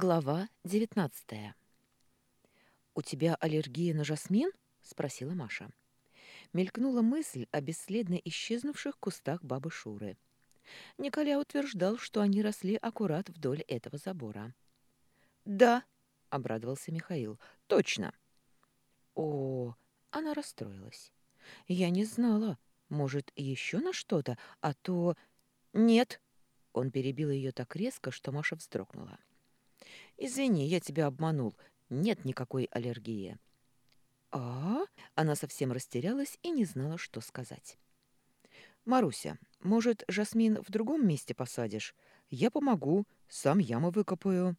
Глава девятнадцатая. «У тебя аллергия на жасмин?» — спросила Маша. Мелькнула мысль о бесследно исчезнувших кустах бабы Шуры. Николя утверждал, что они росли аккурат вдоль этого забора. «Да», — обрадовался Михаил, — «точно». «О, она расстроилась. Я не знала. Может, еще на что-то, а то...» «Нет», — он перебил ее так резко, что Маша вздрогнула. Извини, я тебя обманул. Нет никакой аллергии. А? Она совсем растерялась и не знала, что сказать. Маруся, может, жасмин в другом месте посадишь? Я помогу, сам яму выкопаю.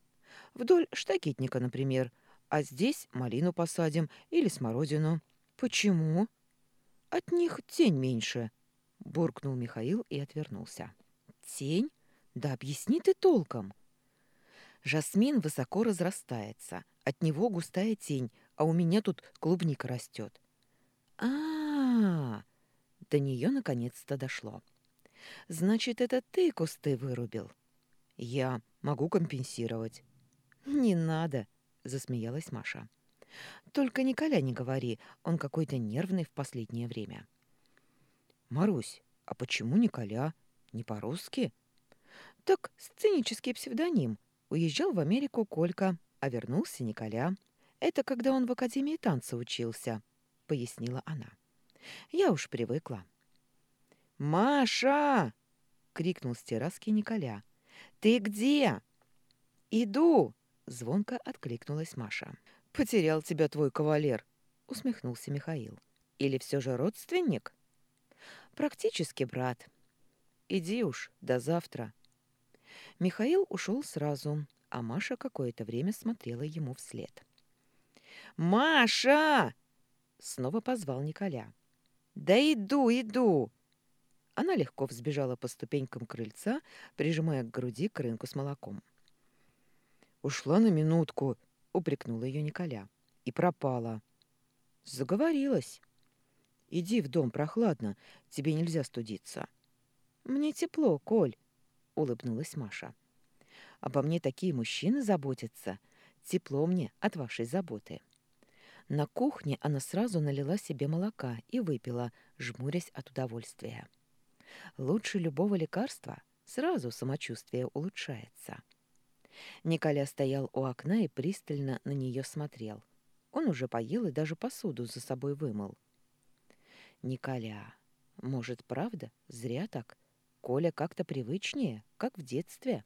Вдоль штакетника, например. А здесь малину посадим или смородину. Почему? От них тень меньше, буркнул Михаил и отвернулся. Тень? Да объясни ты толком. Жасмин высоко разрастается, от него густая тень, а у меня тут клубника растет. А, -а, а До нее наконец-то дошло. Значит, это ты кусты вырубил? Я могу компенсировать. Не надо, засмеялась Маша. Только Николя не говори, он какой-то нервный в последнее время. Марусь, а почему Николя? Не по-русски? Так сценический псевдоним, Уезжал в Америку Колька, а вернулся Николя. Это когда он в Академии танца учился, — пояснила она. Я уж привыкла. «Маша!» — крикнул с терраски Николя. «Ты где?» «Иду!» — звонко откликнулась Маша. «Потерял тебя твой кавалер!» — усмехнулся Михаил. «Или все же родственник?» «Практически брат. Иди уж, до завтра!» Михаил ушел сразу, а Маша какое-то время смотрела ему вслед. «Маша!» — снова позвал Николя. «Да иду, иду!» Она легко взбежала по ступенькам крыльца, прижимая к груди крынку с молоком. «Ушла на минутку», — упрекнула ее Николя. «И пропала». «Заговорилась». «Иди в дом, прохладно, тебе нельзя студиться». «Мне тепло, Коль», улыбнулась Маша. Обо мне такие мужчины заботятся. Тепло мне от вашей заботы. На кухне она сразу налила себе молока и выпила, жмурясь от удовольствия. Лучше любого лекарства сразу самочувствие улучшается. Николя стоял у окна и пристально на нее смотрел. Он уже поел и даже посуду за собой вымыл. Николя, может, правда, зря так? Коля как-то привычнее, как в детстве.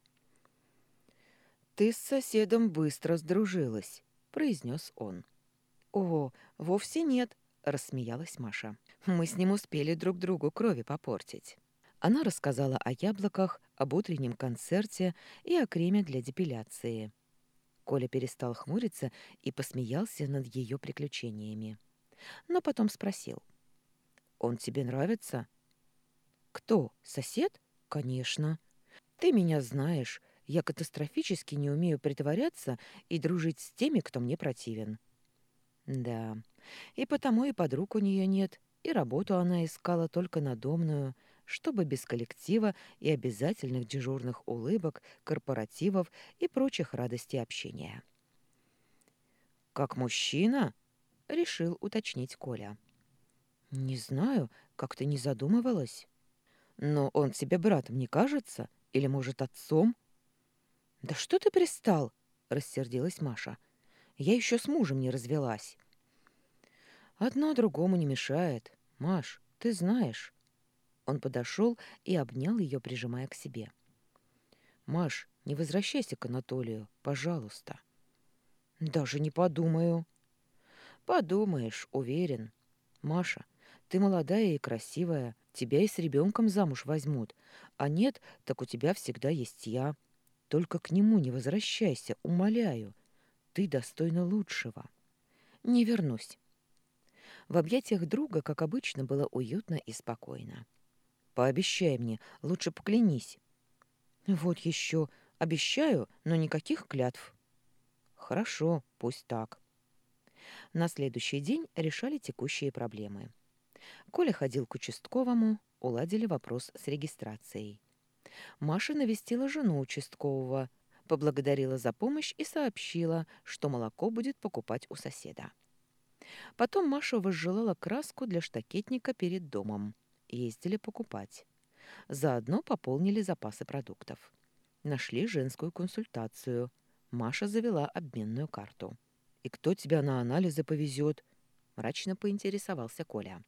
«Ты с соседом быстро сдружилась», — произнес он. «О, вовсе нет», — рассмеялась Маша. «Мы с ним успели друг другу крови попортить». Она рассказала о яблоках, об утреннем концерте и о креме для депиляции. Коля перестал хмуриться и посмеялся над ее приключениями. Но потом спросил. «Он тебе нравится?» «Кто? Сосед? Конечно. Ты меня знаешь. Я катастрофически не умею притворяться и дружить с теми, кто мне противен». «Да, и потому и подруг у нее нет, и работу она искала только надомную, чтобы без коллектива и обязательных дежурных улыбок, корпоративов и прочих радостей общения». «Как мужчина?» — решил уточнить Коля. «Не знаю, как-то не задумывалась». Но он тебе братом не кажется? Или, может, отцом? Да что ты пристал? Рассердилась Маша. Я еще с мужем не развелась. Одно другому не мешает. Маш, ты знаешь. Он подошел и обнял ее, прижимая к себе. Маш, не возвращайся к Анатолию, пожалуйста. Даже не подумаю. Подумаешь, уверен. Маша, ты молодая и красивая, тебя и с ребенком замуж возьмут. А нет, так у тебя всегда есть я. Только к нему не возвращайся, умоляю. Ты достойна лучшего. Не вернусь. В объятиях друга, как обычно, было уютно и спокойно. Пообещай мне, лучше поклянись. Вот еще. Обещаю, но никаких клятв. Хорошо, пусть так. На следующий день решали текущие проблемы. Коля ходил к участковому, уладили вопрос с регистрацией. Маша навестила жену участкового, поблагодарила за помощь и сообщила, что молоко будет покупать у соседа. Потом Маша возжелала краску для штакетника перед домом. Ездили покупать. Заодно пополнили запасы продуктов. Нашли женскую консультацию. Маша завела обменную карту. «И кто тебя на анализы повезет?» — мрачно поинтересовался Коля.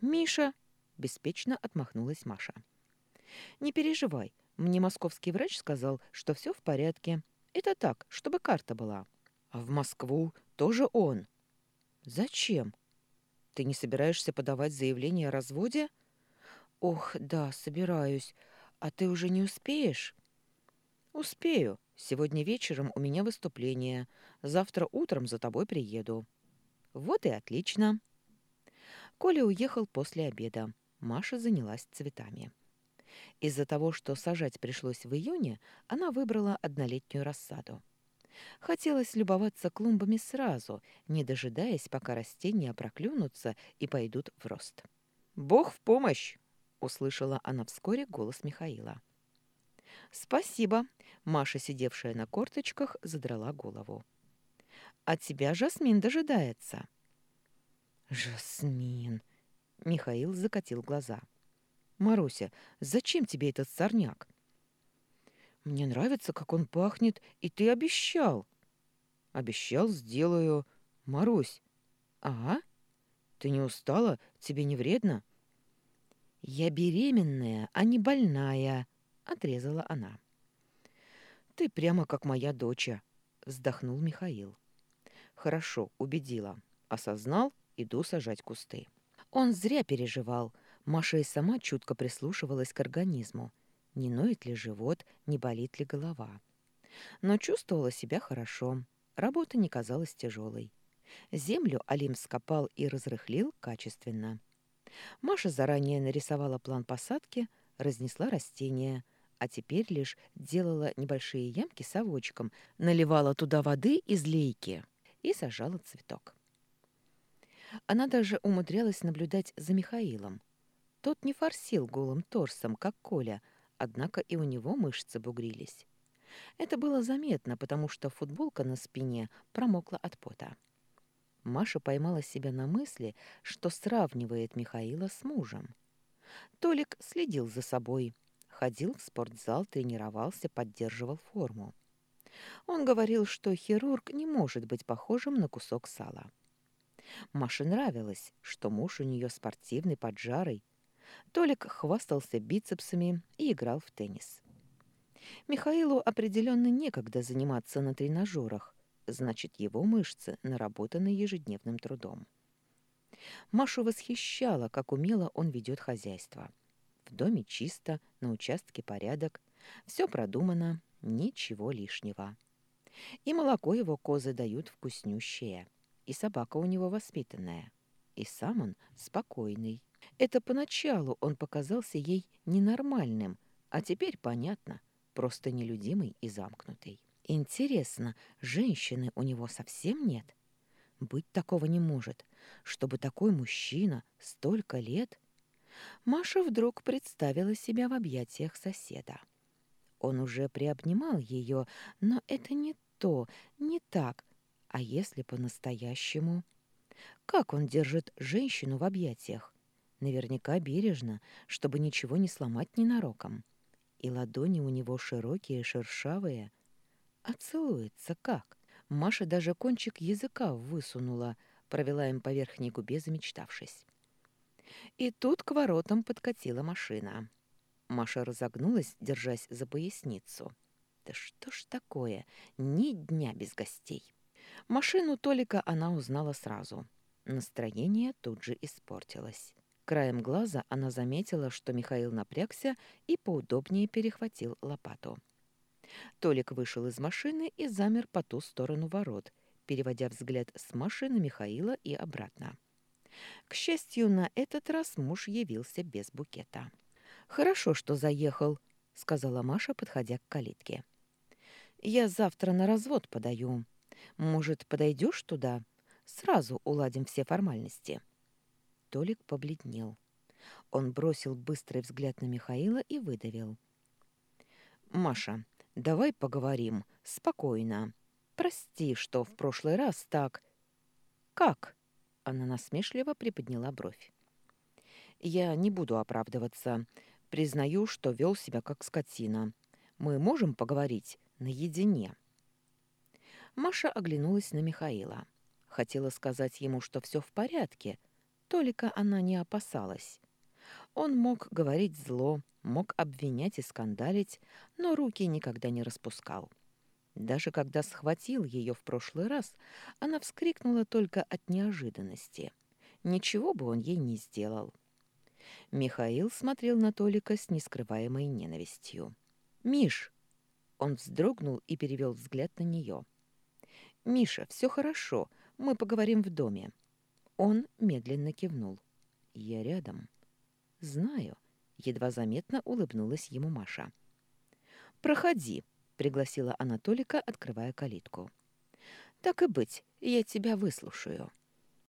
«Миша!» — беспечно отмахнулась Маша. «Не переживай, мне московский врач сказал, что все в порядке. Это так, чтобы карта была. А в Москву тоже он. Зачем? Ты не собираешься подавать заявление о разводе? Ох, да, собираюсь. А ты уже не успеешь? Успею. Сегодня вечером у меня выступление. Завтра утром за тобой приеду. Вот и отлично. Коля уехал после обеда. Маша занялась цветами. Из-за того, что сажать пришлось в июне, она выбрала однолетнюю рассаду. Хотелось любоваться клумбами сразу, не дожидаясь, пока растения проклюнутся и пойдут в рост. «Бог в помощь!» — услышала она вскоре голос Михаила. «Спасибо!» — Маша, сидевшая на корточках, задрала голову. «А тебя Жасмин дожидается!» «Жасмин!» — Михаил закатил глаза. — Маруся, зачем тебе этот сорняк? Мне нравится, как он пахнет, и ты обещал. Обещал, сделаю. Марусь. Ага. Ты не устала? Тебе не вредно? Я беременная, а не больная, отрезала она. Ты прямо как моя доча, вздохнул Михаил. Хорошо, убедила. Осознал, иду сажать кусты. Он зря переживал — Маша и сама чутко прислушивалась к организму. Не ноет ли живот, не болит ли голова. Но чувствовала себя хорошо. Работа не казалась тяжелой. Землю Алим скопал и разрыхлил качественно. Маша заранее нарисовала план посадки, разнесла растения, а теперь лишь делала небольшие ямки совочком, наливала туда воды из лейки и сажала цветок. Она даже умудрялась наблюдать за Михаилом. Тот не форсил голым торсом, как Коля, однако и у него мышцы бугрились. Это было заметно, потому что футболка на спине промокла от пота. Маша поймала себя на мысли, что сравнивает Михаила с мужем. Толик следил за собой, ходил в спортзал, тренировался, поддерживал форму. Он говорил, что хирург не может быть похожим на кусок сала. Маше нравилось, что муж у нее спортивный, поджарый, Толик хвастался бицепсами и играл в теннис. Михаилу определенно некогда заниматься на тренажерах, значит, его мышцы наработаны ежедневным трудом. Машу восхищала, как умело он ведет хозяйство. В доме чисто, на участке порядок, все продумано, ничего лишнего. И молоко его козы дают вкуснющее, и собака у него воспитанная, и сам он спокойный, это поначалу он показался ей ненормальным, а теперь понятно, просто нелюдимый и замкнутый. Интересно, женщины у него совсем нет? Быть такого не может, чтобы такой мужчина столько лет... Маша вдруг представила себя в объятиях соседа. Он уже приобнимал ее, но это не то, не так. А если по-настоящему? Как он держит женщину в объятиях? Наверняка бережно, чтобы ничего не сломать ненароком. И ладони у него широкие, шершавые. А целуется как? Маша даже кончик языка высунула, провела им по верхней губе, замечтавшись. И тут к воротам подкатила машина. Маша разогнулась, держась за поясницу. Да что ж такое? Ни дня без гостей. Машину Толика она узнала сразу. Настроение тут же испортилось. Краем глаза она заметила, что Михаил напрягся и поудобнее перехватил лопату. Толик вышел из машины и замер по ту сторону ворот, переводя взгляд с Маши на Михаила и обратно. К счастью, на этот раз муж явился без букета. «Хорошо, что заехал», — сказала Маша, подходя к калитке. «Я завтра на развод подаю. Может, подойдешь туда? Сразу уладим все формальности». Толик побледнел. Он бросил быстрый взгляд на Михаила и выдавил. «Маша, Давай поговорим. Спокойно. Прости, что в прошлый раз так... Как? Она насмешливо приподняла бровь. Я не буду оправдываться. Признаю, что вел себя как скотина. Мы можем поговорить наедине. Маша оглянулась на Михаила. Хотела сказать ему, что все в порядке, только она не опасалась. Он мог говорить зло, мог обвинять и скандалить, но руки никогда не распускал. Даже когда схватил ее в прошлый раз, она вскрикнула только от неожиданности. Ничего бы он ей не сделал. Михаил смотрел на Толика с нескрываемой ненавистью. «Миш!» Он вздрогнул и перевел взгляд на нее. «Миша, все хорошо, мы поговорим в доме». Он медленно кивнул. «Я рядом». «Знаю», — едва заметно улыбнулась ему Маша. «Проходи», — пригласила Анатолика, открывая калитку. «Так и быть, я тебя выслушаю».